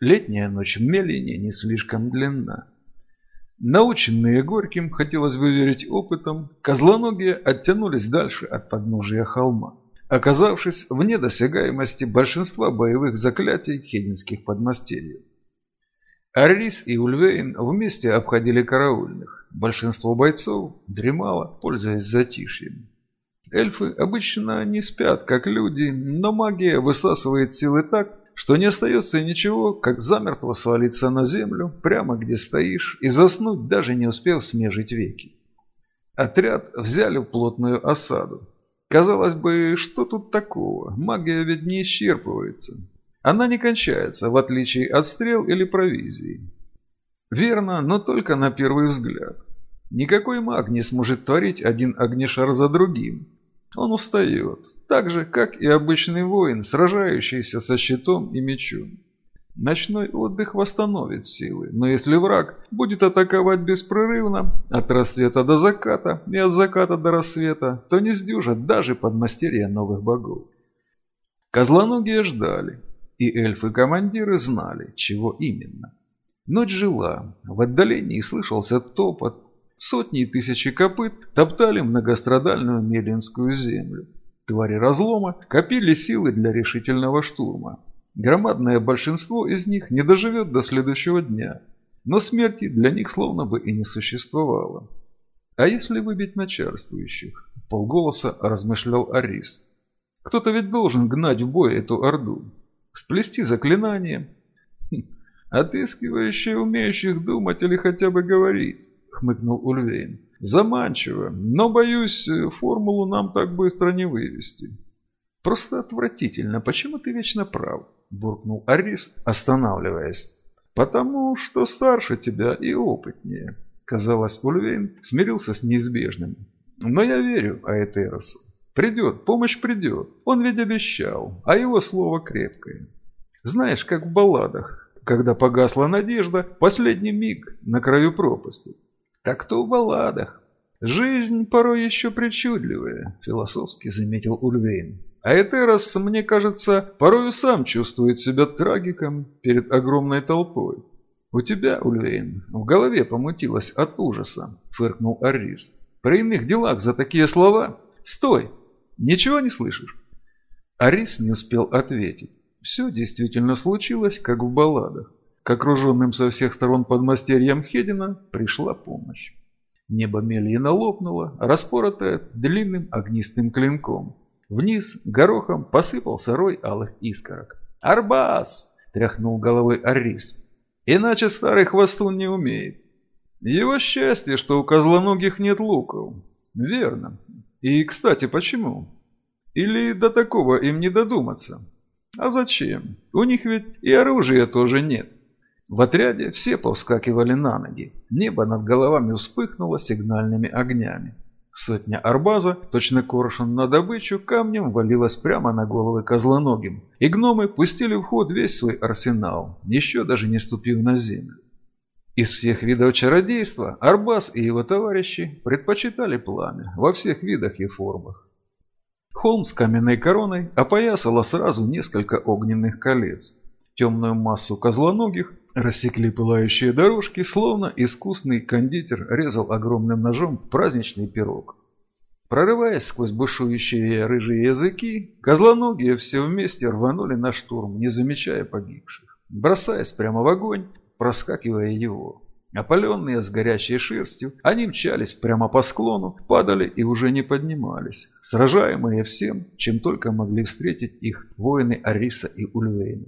Летняя ночь в Мелине не слишком длинна. Наученные горьким, хотелось бы верить опытом, козлоногие оттянулись дальше от подножия холма, оказавшись вне досягаемости большинства боевых заклятий хединских подмастерьев. Аррис и Ульвейн вместе обходили караульных. Большинство бойцов дремало, пользуясь затишьем. Эльфы обычно не спят, как люди, но магия высасывает силы так, что не остается ничего, как замертво свалиться на землю, прямо где стоишь, и заснуть, даже не успев смежить веки. Отряд взяли в плотную осаду. Казалось бы, что тут такого? Магия ведь не исчерпывается. Она не кончается, в отличие от стрел или провизии. Верно, но только на первый взгляд. Никакой маг не сможет творить один огнешар за другим. Он устает, так же, как и обычный воин, сражающийся со щитом и мечом. Ночной отдых восстановит силы, но если враг будет атаковать беспрерывно, от рассвета до заката и от заката до рассвета, то не сдюжат даже подмастерья новых богов. Козлоногие ждали, и эльфы-командиры знали, чего именно. Ночь жила, в отдалении слышался топот, Сотни и тысячи копыт топтали многострадальную Мелинскую землю. Твари разлома копили силы для решительного штурма. Громадное большинство из них не доживет до следующего дня, но смерти для них словно бы и не существовало. А если выбить начальствующих? Полголоса размышлял Арис. Кто-то ведь должен гнать в бой эту орду. Сплести заклинание. Хм, отыскивающие умеющих думать или хотя бы говорить хмыкнул Ульвейн. Заманчиво, но, боюсь, формулу нам так быстро не вывести. Просто отвратительно. Почему ты вечно прав? Буркнул Арис, останавливаясь. Потому что старше тебя и опытнее. Казалось, Ульвейн смирился с неизбежным. Но я верю Аэтеросу. Придет, помощь придет. Он ведь обещал, а его слово крепкое. Знаешь, как в балладах, когда погасла надежда, последний миг на краю пропасти. Так-то в балладах. Жизнь порой еще причудливая, философски заметил Ульвейн. А Этерос, мне кажется, порою сам чувствует себя трагиком перед огромной толпой. У тебя, Ульвейн, в голове помутилось от ужаса, фыркнул Арис. При иных делах за такие слова... Стой! Ничего не слышишь? Арис не успел ответить. Все действительно случилось, как в балладах. К окруженным со всех сторон подмастерьям Хедина пришла помощь. Небо Мельина лопнуло, распоротое длинным огнистым клинком. Вниз горохом посыпался рой алых искорок. «Арбас!» – тряхнул головой Арис. «Иначе старый хвостун не умеет. Его счастье, что у козлоногих нет луков. Верно. И, кстати, почему? Или до такого им не додуматься? А зачем? У них ведь и оружия тоже нет. В отряде все повскакивали на ноги. Небо над головами вспыхнуло сигнальными огнями. Сотня арбаза, точно коршун на добычу, камнем валилась прямо на головы козлоногим. И гномы пустили в ход весь свой арсенал, еще даже не ступив на землю. Из всех видов чародейства Арбаз и его товарищи предпочитали пламя во всех видах и формах. Холм с каменной короной опоясало сразу несколько огненных колец. Темную массу козлоногих Рассекли пылающие дорожки, словно искусный кондитер резал огромным ножом праздничный пирог. Прорываясь сквозь бушующие рыжие языки, козлоногие все вместе рванули на штурм, не замечая погибших, бросаясь прямо в огонь, проскакивая его. Опаленные с горящей шерстью, они мчались прямо по склону, падали и уже не поднимались, сражаемые всем, чем только могли встретить их воины Ариса и Ульвейна.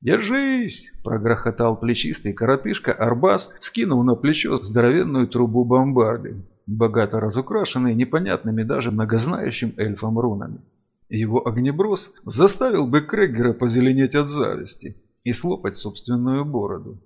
«Держись!» – прогрохотал плечистый коротышка Арбас, скинув на плечо здоровенную трубу бомбарды, богато разукрашенной непонятными даже многознающим эльфом рунами. Его огнеброс заставил бы Креггера позеленеть от зависти и слопать собственную бороду.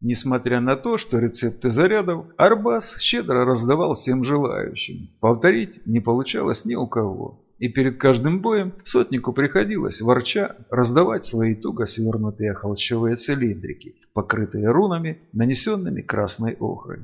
Несмотря на то, что рецепты зарядов Арбас щедро раздавал всем желающим, повторить не получалось ни у кого. И перед каждым боем сотнику приходилось, ворча, раздавать свои туго свернутые холщовые цилиндрики, покрытые рунами, нанесенными красной охрой.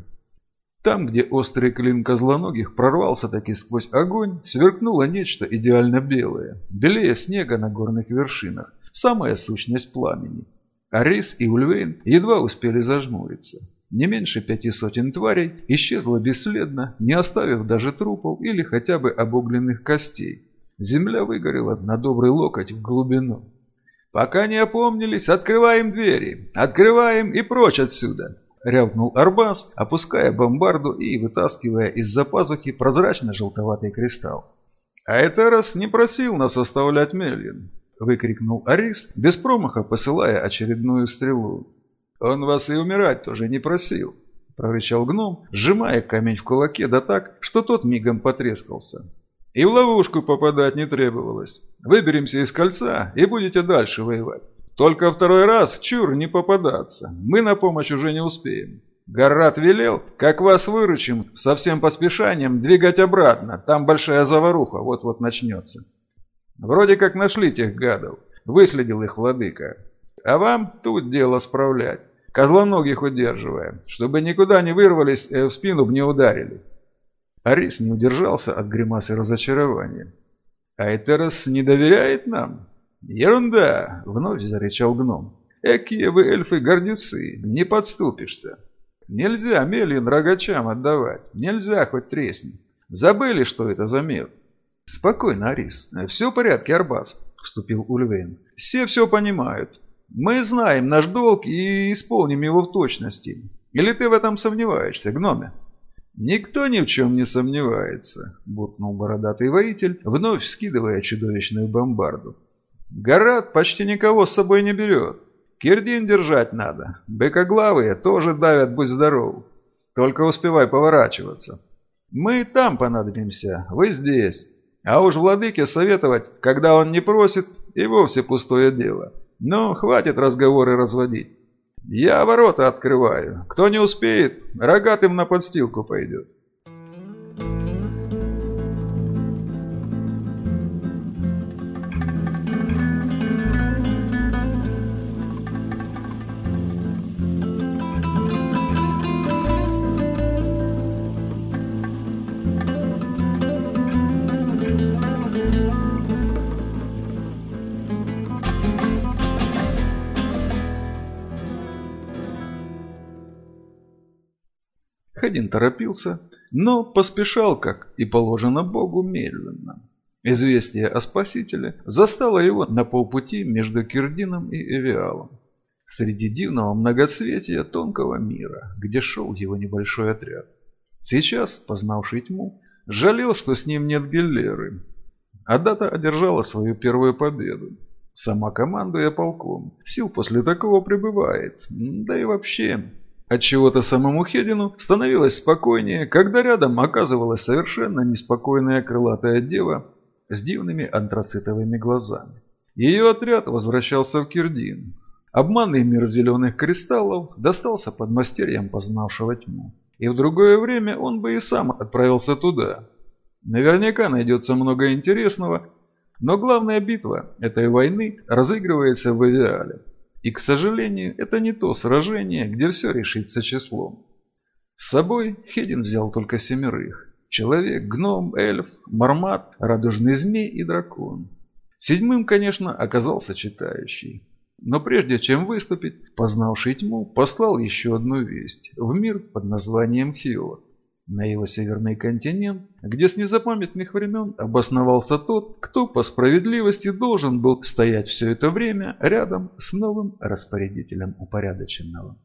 Там, где острый клин козлоногих прорвался таки сквозь огонь, сверкнуло нечто идеально белое, белее снега на горных вершинах, самая сущность пламени. Арис и Ульвейн едва успели зажмуриться. Не меньше пяти сотен тварей исчезло бесследно, не оставив даже трупов или хотя бы обугленных костей. Земля выгорела на добрый локоть в глубину. «Пока не опомнились, открываем двери! Открываем и прочь отсюда!» Рявкнул Арбас, опуская бомбарду и вытаскивая из-за пазухи прозрачно-желтоватый кристалл. «А это раз не просил нас оставлять Мельин!» Выкрикнул Арис, без промаха посылая очередную стрелу. «Он вас и умирать тоже не просил!» Прорычал гном, сжимая камень в кулаке да так, что тот мигом потрескался. И в ловушку попадать не требовалось. Выберемся из кольца и будете дальше воевать. Только второй раз чур не попадаться. Мы на помощь уже не успеем. Гаррат велел, как вас выручим, со всем поспешанием двигать обратно. Там большая заваруха вот-вот начнется. Вроде как нашли тех гадов. Выследил их владыка. А вам тут дело справлять. Козлоногих удерживая, чтобы никуда не вырвались, э, в спину б не ударили. Арис не удержался от гримасы разочарования. «Айтерос не доверяет нам?» «Ерунда!» — вновь зарычал гном. «Экие вы эльфы-гордецы, не подступишься. Нельзя Мелин рогачам отдавать, нельзя хоть тресни. Забыли, что это за мир?» «Спокойно, Арис, все в порядке, Арбас», — вступил Ульвейн. «Все все понимают. Мы знаем наш долг и исполним его в точности. Или ты в этом сомневаешься, гноме?» «Никто ни в чем не сомневается», – буркнул бородатый воитель, вновь скидывая чудовищную бомбарду. «Город почти никого с собой не берет. Кирдин держать надо. Быкоглавые тоже давят, будь здоров. Только успевай поворачиваться. Мы там понадобимся, вы здесь. А уж владыке советовать, когда он не просит, и вовсе пустое дело. Но хватит разговоры разводить. Я ворота открываю. Кто не успеет, рогатым на подстилку пойдет. Хадин торопился, но поспешал, как и положено Богу, медленно. Известие о Спасителе застало его на полпути между Кирдином и Эвиалом. Среди дивного многоцветия тонкого мира, где шел его небольшой отряд. Сейчас, познавший тьму, жалел, что с ним нет Геллеры. Адата одержала свою первую победу. Сама командуя полком. Сил после такого прибывает. Да и вообще, Отчего-то самому Хедину становилось спокойнее, когда рядом оказывалась совершенно неспокойная крылатая дева с дивными антрацитовыми глазами. Ее отряд возвращался в Кирдин. Обманный мир зеленых кристаллов достался под мастерьям, познавшего тьму. И в другое время он бы и сам отправился туда. Наверняка найдется много интересного, но главная битва этой войны разыгрывается в идеале. И, к сожалению, это не то сражение, где все решится числом. С собой Хедин взял только семерых. Человек, гном, эльф, мармат, радужный змей и дракон. Седьмым, конечно, оказался читающий. Но прежде чем выступить, познавший тьму, послал еще одну весть в мир под названием Хиот на его северный континент, где с незапамятных времен обосновался тот, кто по справедливости должен был стоять все это время рядом с новым распорядителем упорядоченного.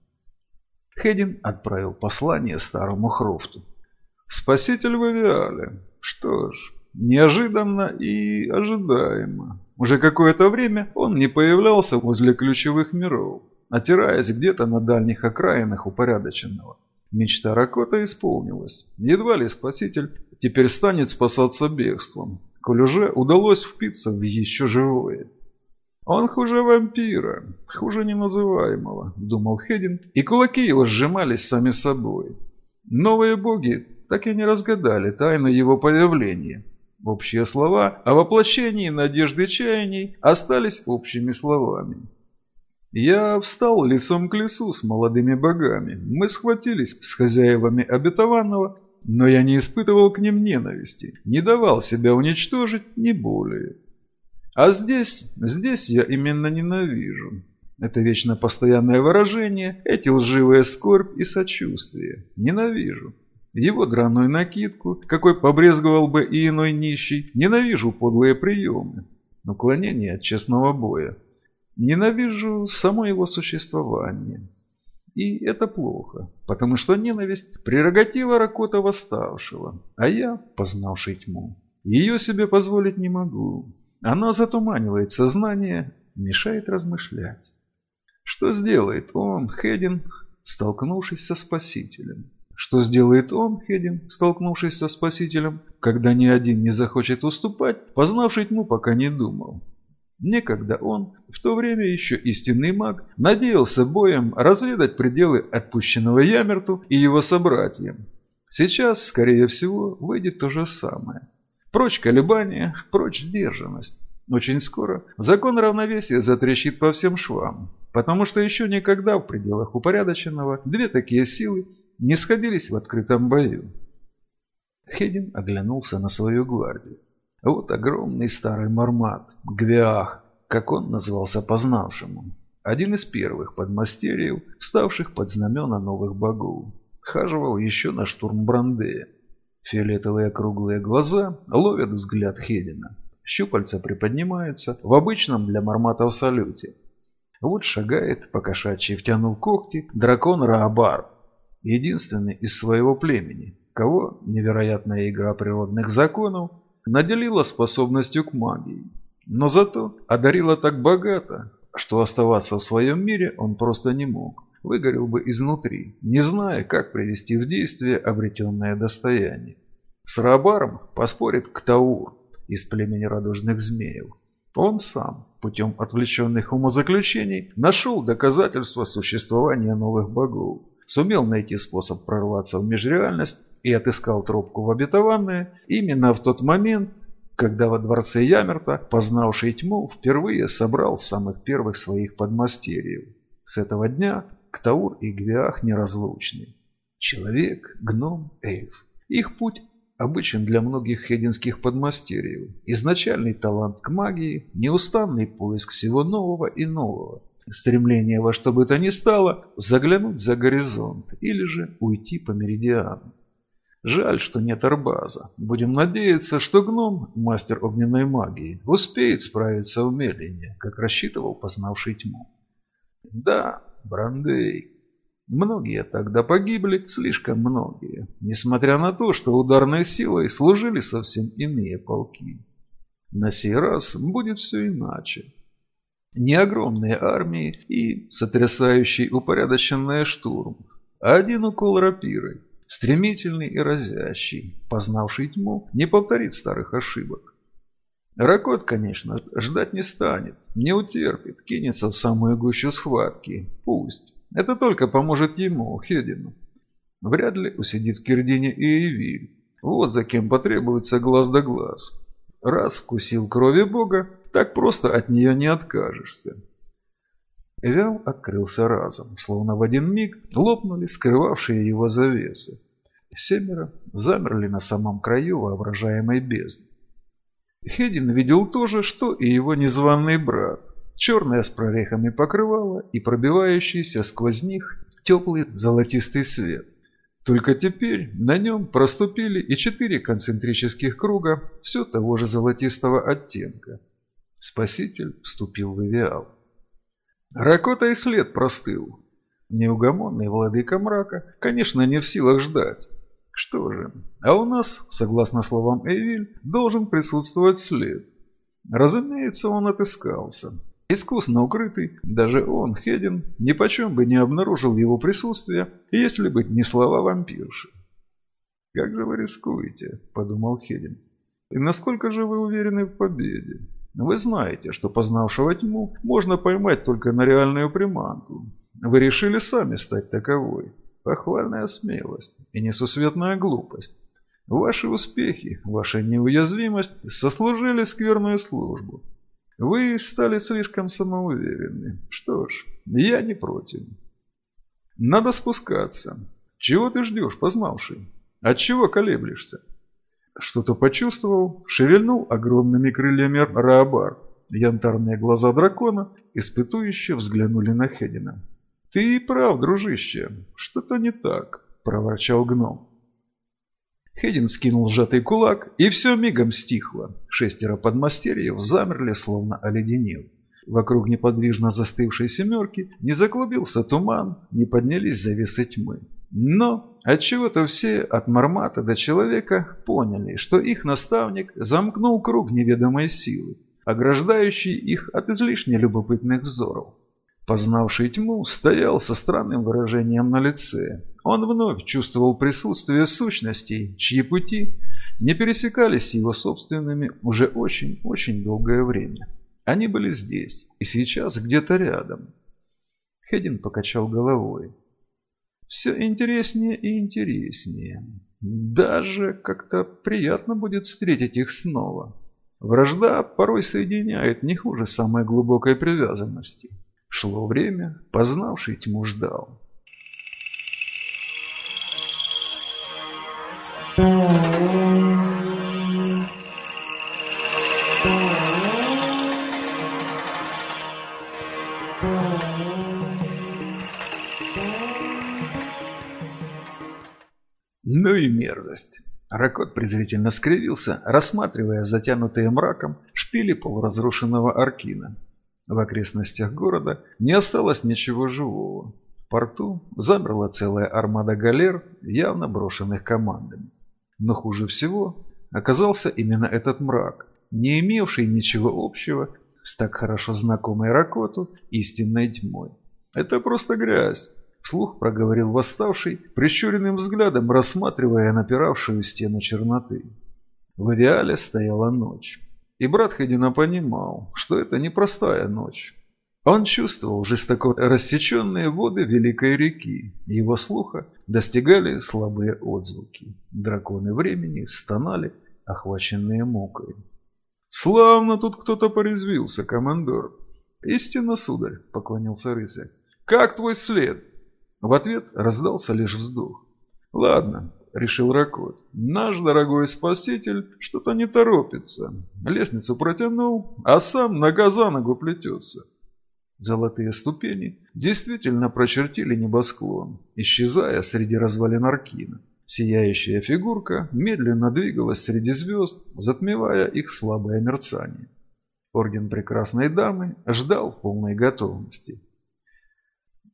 Хедин отправил послание старому Хрофту. «Спаситель в Авиале. Что ж, неожиданно и ожидаемо. Уже какое-то время он не появлялся возле ключевых миров, отираясь где-то на дальних окраинах упорядоченного. Мечта Ракота исполнилась. Едва ли спаситель теперь станет спасаться бегством, коль уже удалось впиться в еще живое. «Он хуже вампира, хуже неназываемого», — думал Хедин, и кулаки его сжимались сами собой. Новые боги так и не разгадали тайну его появления. Общие слова о воплощении надежды чаяний остались общими словами. Я встал лицом к лесу с молодыми богами. Мы схватились с хозяевами обетованного, но я не испытывал к ним ненависти, не давал себя уничтожить, ни более. А здесь, здесь я именно ненавижу. Это вечно постоянное выражение, эти лживые скорбь и сочувствие. Ненавижу. Его драную накидку, какой побрезговал бы и иной нищий. Ненавижу подлые приемы. Уклонение от честного боя. Ненавижу само его существование. И это плохо, потому что ненависть – прерогатива Ракота Восставшего, а я, познавший тьму, ее себе позволить не могу. Она затуманивает сознание, мешает размышлять. Что сделает он, Хедин, столкнувшись со Спасителем? Что сделает он, Хедин, столкнувшись со Спасителем, когда ни один не захочет уступать, познавший тьму пока не думал? Некогда он, в то время еще истинный маг, надеялся боем разведать пределы отпущенного Ямерту и его собратьям. Сейчас, скорее всего, выйдет то же самое. Прочь колебания, прочь сдержанность. Очень скоро закон равновесия затрещит по всем швам, потому что еще никогда в пределах упорядоченного две такие силы не сходились в открытом бою. Хедин оглянулся на свою гвардию. Вот огромный старый мармат, Гвиах, как он назывался познавшему. Один из первых подмастерьев, вставших под знамена новых богов. Хаживал еще на штурм Брандея. Фиолетовые круглые глаза ловят взгляд Хедина. Щупальца приподнимаются в обычном для марматов салюте. Вот шагает, покошачьи втянув когти, дракон Раабар, единственный из своего племени, кого невероятная игра природных законов наделила способностью к магии. Но зато одарила так богато, что оставаться в своем мире он просто не мог. Выгорел бы изнутри, не зная, как привести в действие обретенное достояние. С Рабаром поспорит Ктаур из племени радужных змеев. Он сам, путем отвлеченных умозаключений, нашел доказательства существования новых богов сумел найти способ прорваться в межреальность и отыскал тропку в обетованное именно в тот момент, когда во дворце Ямерта, познавший тьму, впервые собрал самых первых своих подмастерьев. С этого дня Ктаур и Гвиах неразлучны. Человек, гном, эльф. Их путь обычен для многих хединских подмастерьев. Изначальный талант к магии, неустанный поиск всего нового и нового. Стремление во что бы то ни стало заглянуть за горизонт или же уйти по меридиану. Жаль, что нет Арбаза. Будем надеяться, что гном, мастер огненной магии, успеет справиться умереннее, как рассчитывал познавший тьму. Да, Брандей. Многие тогда погибли, слишком многие, несмотря на то, что ударной силой служили совсем иные полки. На сей раз будет все иначе. Не огромные армии и сотрясающий упорядоченный штурм, а один укол рапирой, стремительный и разящий, познавший тьму, не повторит старых ошибок. Ракот, конечно, ждать не станет, не утерпит, кинется в самую гущу схватки. Пусть. Это только поможет ему, Хедину. Вряд ли усидит в Кирдине и Эвиль. Вот за кем потребуется глаз да глаз. Раз вкусил крови Бога, так просто от нее не откажешься. Эвиал открылся разом, словно в один миг лопнули скрывавшие его завесы. Семеро замерли на самом краю воображаемой бездны. Хедин видел то же, что и его незваный брат. Черное с прорехами покрывало и пробивающийся сквозь них теплый золотистый свет – только теперь на нем проступили и четыре концентрических круга все того же золотистого оттенка. Спаситель вступил в Эвиал. Ракота и след простыл. Неугомонный владыка мрака, конечно, не в силах ждать. Что же, а у нас, согласно словам Эвиль, должен присутствовать след. Разумеется, он отыскался. Искусно укрытый, даже он, Хедин, нипочем бы не обнаружил его присутствие, если бы не слова вампирши. «Как же вы рискуете?» – подумал Хедин. «И насколько же вы уверены в победе? Вы знаете, что познавшего тьму можно поймать только на реальную приманку. Вы решили сами стать таковой. Похвальная смелость и несусветная глупость. Ваши успехи, ваша неуязвимость сослужили скверную службу. Вы стали слишком самоуверенны. Что ж, я не против. Надо спускаться. Чего ты ждешь, познавший? От чего колеблешься? Что-то почувствовал, шевельнул огромными крыльями Раабар. Янтарные глаза дракона испытующе взглянули на Хедина. «Ты прав, дружище, что-то не так», – проворчал гном. Хедин скинул сжатый кулак, и все мигом стихло. Шестеро подмастерьев замерли, словно оледенев. Вокруг неподвижно застывшей семерки не заклубился туман, не поднялись завесы тьмы. Но отчего-то все, от мармата до человека, поняли, что их наставник замкнул круг неведомой силы, ограждающий их от излишне любопытных взоров. Познавший тьму стоял со странным выражением на лице. Он вновь чувствовал присутствие сущностей, чьи пути не пересекались с его собственными уже очень-очень долгое время. Они были здесь и сейчас где-то рядом. Хедин покачал головой. Все интереснее и интереснее. Даже как-то приятно будет встретить их снова. Вражда порой соединяет не хуже самой глубокой привязанности. Шло время, познавший тьму ждал. Ну и мерзость. Ракот презрительно скривился, рассматривая затянутые мраком шпили полуразрушенного аркина. В окрестностях города не осталось ничего живого. В порту замерла целая армада галер, явно брошенных командами. Но хуже всего оказался именно этот мрак, не имевший ничего общего с так хорошо знакомой Ракоту истинной тьмой. Это просто грязь, вслух проговорил восставший, прищуренным взглядом рассматривая напиравшую стену черноты. В идеале стояла ночь. И брат Хедина понимал, что это непростая ночь. Он чувствовал жестоко рассеченные воды великой реки. Его слуха достигали слабые отзвуки. Драконы времени стонали, охваченные мукой. «Славно тут кто-то порезвился, командор!» «Истинно, сударь!» — поклонился рыцарь. «Как твой след?» В ответ раздался лишь вздох. «Ладно, — решил Ракот. «Наш дорогой спаситель что-то не торопится. Лестницу протянул, а сам нога за ногу плетется». Золотые ступени действительно прочертили небосклон, исчезая среди развалин Аркина. Сияющая фигурка медленно двигалась среди звезд, затмевая их слабое мерцание. Орден прекрасной дамы ждал в полной готовности.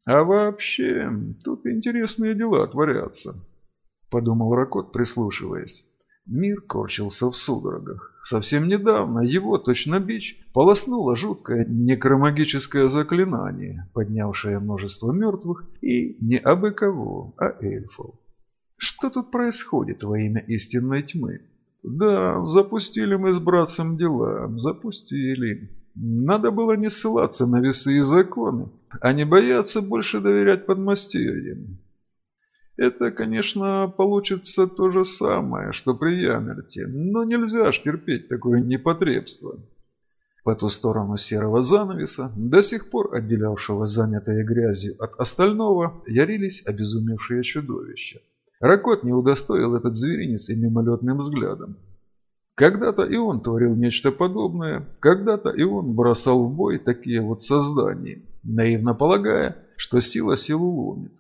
А вообще, тут интересные дела творятся. – подумал Ракот, прислушиваясь. Мир корчился в судорогах. Совсем недавно его, точно бич, полоснуло жуткое некромагическое заклинание, поднявшее множество мертвых и не абы кого, а эльфов. Что тут происходит во имя истинной тьмы? Да, запустили мы с братцем дела, запустили. Надо было не ссылаться на весы и законы, а не бояться больше доверять подмастерьям. Это, конечно, получится то же самое, что при Ямерте, но нельзя ж терпеть такое непотребство. По ту сторону серого занавеса, до сих пор отделявшего занятое грязью от остального, ярились обезумевшие чудовища. Ракот не удостоил этот зверинец и мимолетным взглядом. Когда-то и он творил нечто подобное, когда-то и он бросал в бой такие вот создания, наивно полагая, что сила силу ломит.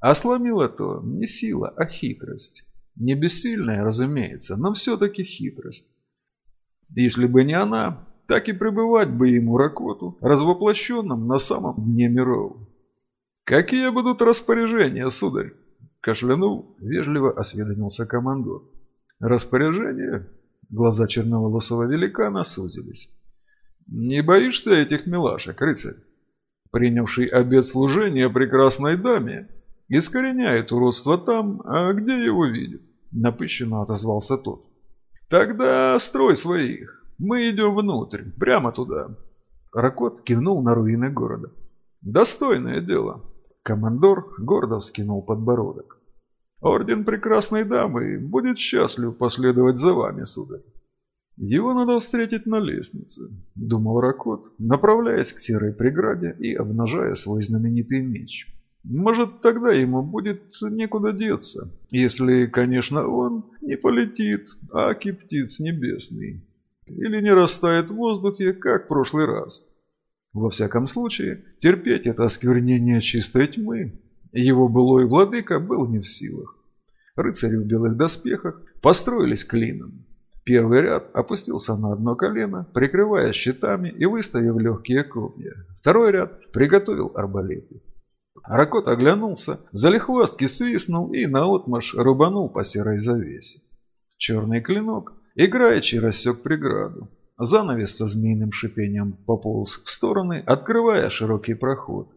А сломила то не сила, а хитрость. Не бессильная, разумеется, но все-таки хитрость. Если бы не она, так и пребывать бы ему Ракоту, развоплощенным на самом дне миров. «Какие будут распоряжения, сударь?» Кашлянул, вежливо осведомился командор. «Распоряжения?» Глаза черноволосого великана сузились. «Не боишься этих милашек, рыцарь?» Принявший обед служения прекрасной даме, Искореняет уродство там, а где его видит? Напыщенно отозвался тот. Тогда строй своих. Мы идем внутрь, прямо туда. Ракот кивнул на руины города. Достойное дело. Командор гордо вскинул подбородок. Орден прекрасной дамы будет счастлив последовать за вами, сударь. Его надо встретить на лестнице, думал Ракот, направляясь к серой преграде и обнажая свой знаменитый меч. Может, тогда ему будет некуда деться, если, конечно, он не полетит, а птиц небесный. или не растает в воздухе, как в прошлый раз. Во всяком случае, терпеть это осквернение чистой тьмы его былой владыка был не в силах. Рыцари в белых доспехах построились клином. Первый ряд опустился на одно колено, прикрывая щитами и выставив легкие копья. Второй ряд приготовил арбалеты. Ракот оглянулся, залихвастки свистнул и наотмашь рубанул по серой завесе. Черный клинок играючи рассек преграду. Занавес со змеиным шипением пополз в стороны, открывая широкий проход.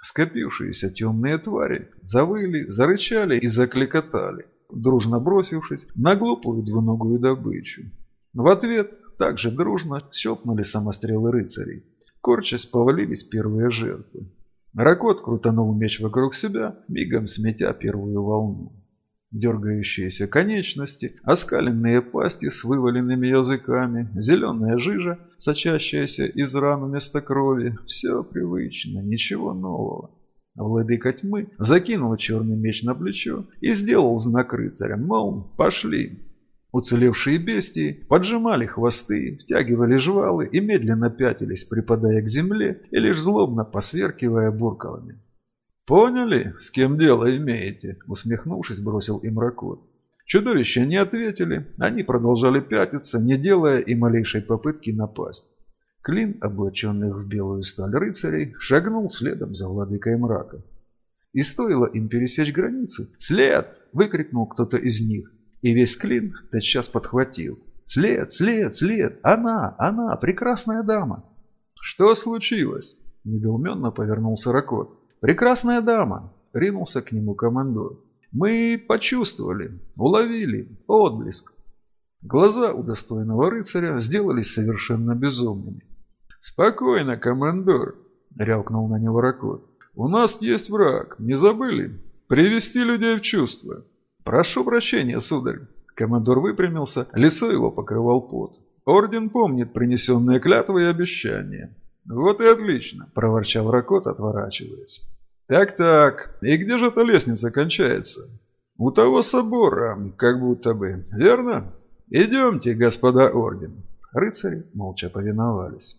Скопившиеся темные твари завыли, зарычали и закликотали дружно бросившись на глупую двуногую добычу. В ответ также дружно щелкнули самострелы рыцарей. Корчась повалились первые жертвы. Ракот крутанул меч вокруг себя, мигом сметя первую волну. Дергающиеся конечности, оскаленные пасти с вываленными языками, зеленая жижа, сочащаяся из ран вместо крови – все привычно, ничего нового. Владыка тьмы закинул черный меч на плечо и сделал знак рыцарям, мол, пошли. Уцелевшие бестии поджимали хвосты, втягивали жвалы и медленно пятились, припадая к земле и лишь злобно посверкивая буркалами. «Поняли, с кем дело имеете?» – усмехнувшись, бросил им Ракот. Чудовища не ответили, они продолжали пятиться, не делая и малейшей попытки напасть. Клин, облаченных в белую сталь рыцарей, шагнул следом за владыкой мрака. И стоило им пересечь границу. «След!» – выкрикнул кто-то из них. И весь Клин тотчас подхватил. «След! След! След! Она! Она! Прекрасная дама!» «Что случилось?» – недоуменно повернулся Ракот. «Прекрасная дама!» – ринулся к нему командор. «Мы почувствовали, уловили отблеск. Глаза у достойного рыцаря сделались совершенно безумными. «Спокойно, командор!» — рявкнул на него Ракот. «У нас есть враг, не забыли? Привести людей в чувство!» «Прошу прощения, сударь!» Командор выпрямился, лицо его покрывал пот. «Орден помнит принесенные клятвы и обещания». «Вот и отлично!» – проворчал Ракот, отворачиваясь. «Так-так, и где же эта лестница кончается?» «У того собора, как будто бы, верно?» «Идемте, господа орден!» Рыцари молча повиновались.